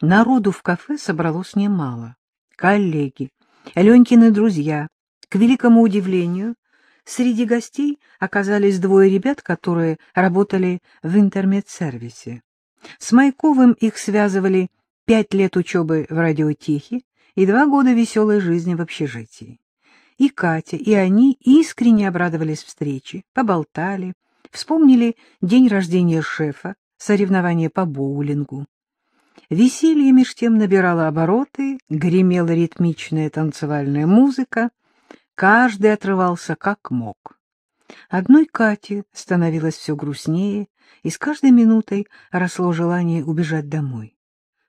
Народу в кафе собралось немало. Коллеги, Ленькины друзья. К великому удивлению, среди гостей оказались двое ребят, которые работали в интернет-сервисе. С Майковым их связывали пять лет учебы в радиотехе и два года веселой жизни в общежитии. И Катя, и они искренне обрадовались встрече, поболтали, вспомнили день рождения шефа, соревнования по боулингу. Веселье меж тем набирало обороты, гремела ритмичная танцевальная музыка, каждый отрывался как мог. Одной Кате становилось все грустнее, и с каждой минутой росло желание убежать домой.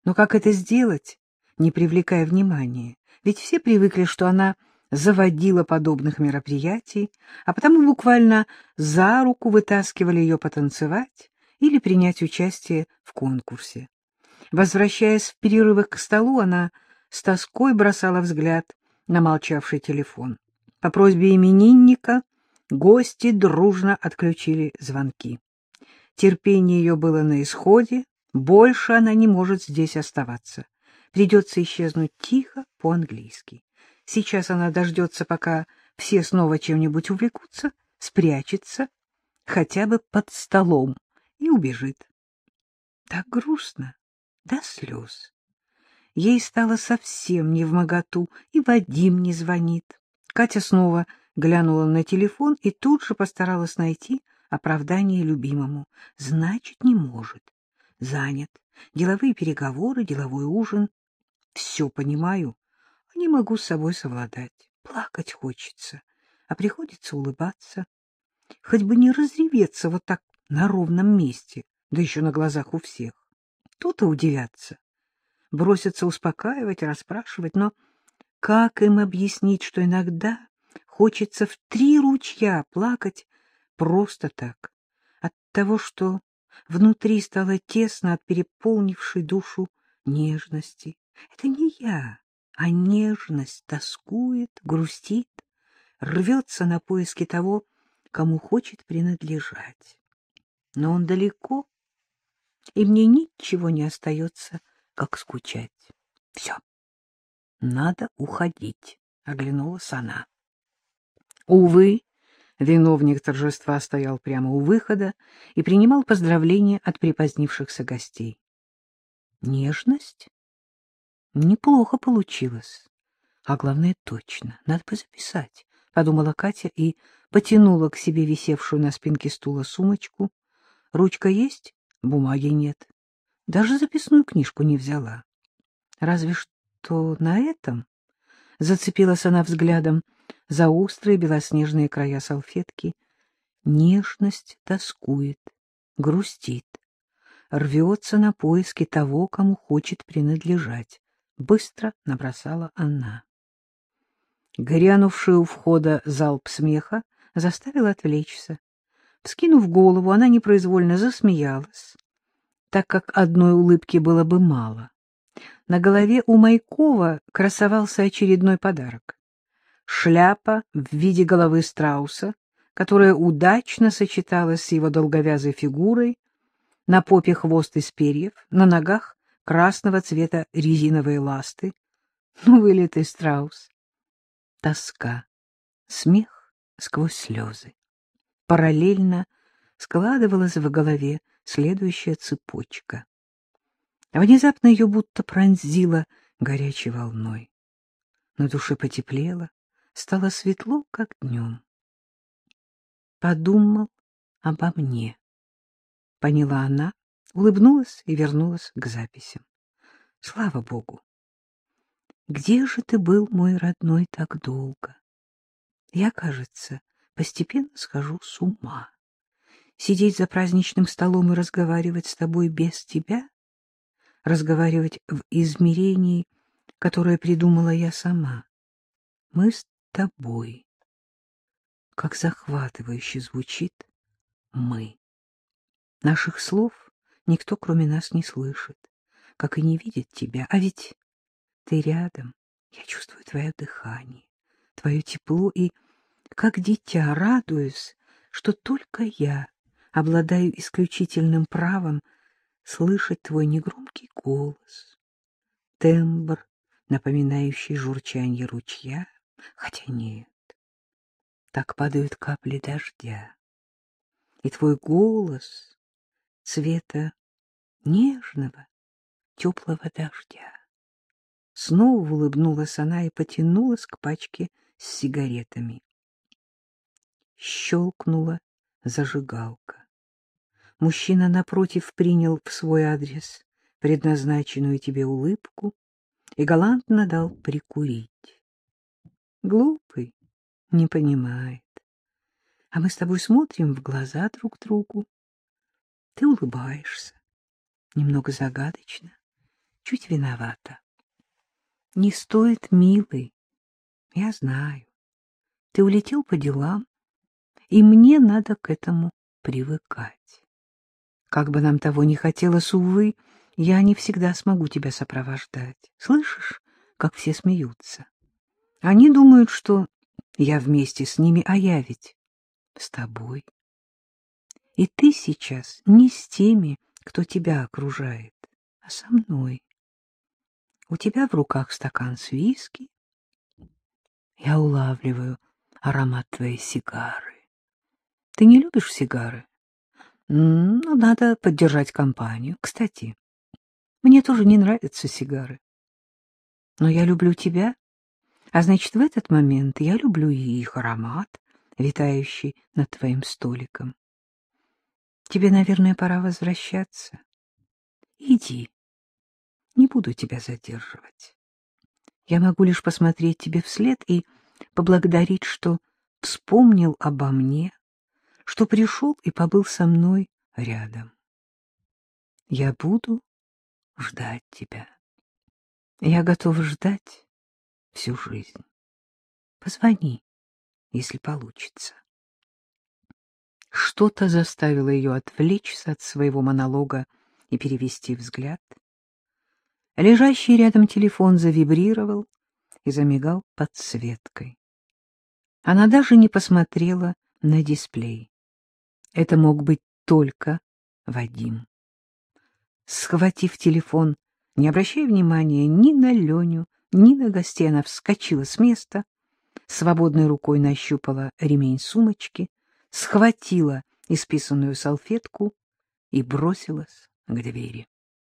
Но как это сделать, не привлекая внимания? Ведь все привыкли, что она заводила подобных мероприятий, а потому буквально за руку вытаскивали ее потанцевать или принять участие в конкурсе. Возвращаясь в перерывах к столу, она с тоской бросала взгляд на молчавший телефон. По просьбе именинника гости дружно отключили звонки. Терпение ее было на исходе, больше она не может здесь оставаться. Придется исчезнуть тихо по-английски. Сейчас она дождется, пока все снова чем-нибудь увлекутся, спрячется, хотя бы под столом, и убежит. Так грустно, до слез. Ей стало совсем не в моготу, и Вадим не звонит. Катя снова глянула на телефон и тут же постаралась найти оправдание любимому. Значит, не может. Занят. Деловые переговоры, деловой ужин. Все понимаю, а не могу с собой совладать. Плакать хочется, а приходится улыбаться. Хоть бы не разреветься вот так на ровном месте, да еще на глазах у всех. То-то удивятся, бросятся успокаивать, расспрашивать, но как им объяснить, что иногда хочется в три ручья плакать просто так, от того, что внутри стало тесно от переполнившей душу нежности. Это не я, а нежность тоскует, грустит, рвется на поиски того, кому хочет принадлежать. Но он далеко, и мне ничего не остается, как скучать. Все, надо уходить, — оглянулась она. Увы, виновник торжества стоял прямо у выхода и принимал поздравления от припозднившихся гостей. Нежность? Неплохо получилось. А главное, точно. Надо бы записать, — подумала Катя и потянула к себе висевшую на спинке стула сумочку. Ручка есть? Бумаги нет. Даже записную книжку не взяла. Разве что на этом зацепилась она взглядом за острые белоснежные края салфетки. Нежность тоскует, грустит, рвется на поиски того, кому хочет принадлежать. Быстро набросала она. Грянувший у входа залп смеха заставил отвлечься. Вскинув голову, она непроизвольно засмеялась, так как одной улыбки было бы мало. На голове у Майкова красовался очередной подарок. Шляпа в виде головы страуса, которая удачно сочеталась с его долговязой фигурой, на попе хвост из перьев, на ногах красного цвета резиновые ласты. Ну, вылитый страус. Тоска, смех сквозь слезы параллельно складывалась в голове следующая цепочка. Внезапно ее будто пронзило горячей волной. На душе потеплело, стало светло, как днем. Подумал обо мне. Поняла она, улыбнулась и вернулась к записям. Слава Богу! Где же ты был, мой родной, так долго? Я, кажется, постепенно схожу с ума. Сидеть за праздничным столом и разговаривать с тобой без тебя, разговаривать в измерении, которое придумала я сама. Мы с тобой. Как захватывающе звучит «мы». Наших слов никто, кроме нас, не слышит, как и не видит тебя. А ведь ты рядом, я чувствую твое дыхание, твое тепло и как дитя радуюсь, что только я обладаю исключительным правом слышать твой негромкий голос, тембр, напоминающий журчанье ручья, хотя нет. Так падают капли дождя, и твой голос цвета нежного, теплого дождя. Снова улыбнулась она и потянулась к пачке с сигаретами. Щелкнула зажигалка. Мужчина напротив принял в свой адрес предназначенную тебе улыбку и галантно дал прикурить. Глупый, не понимает. А мы с тобой смотрим в глаза друг другу. Ты улыбаешься, немного загадочно, чуть виновата. Не стоит, милый, я знаю. Ты улетел по делам, и мне надо к этому привыкать. Как бы нам того не хотелось, увы, я не всегда смогу тебя сопровождать. Слышишь, как все смеются? Они думают, что я вместе с ними, а я ведь с тобой. И ты сейчас не с теми, кто тебя окружает, а со мной. У тебя в руках стакан с виски. Я улавливаю аромат твоей сигары. Ты не любишь сигары? Ну, надо поддержать компанию. Кстати, мне тоже не нравятся сигары. Но я люблю тебя, а значит, в этот момент я люблю и их аромат, витающий над твоим столиком. Тебе, наверное, пора возвращаться. Иди. Не буду тебя задерживать. Я могу лишь посмотреть тебе вслед и поблагодарить, что вспомнил обо мне, что пришел и побыл со мной рядом. Я буду ждать тебя. Я готов ждать всю жизнь. Позвони, если получится. Что-то заставило ее отвлечься от своего монолога и перевести взгляд. Лежащий рядом телефон завибрировал и замигал подсветкой. Она даже не посмотрела на дисплей. Это мог быть только Вадим. Схватив телефон, не обращая внимания ни на Леню, ни на гостей, она вскочила с места, свободной рукой нащупала ремень сумочки, схватила исписанную салфетку и бросилась к двери.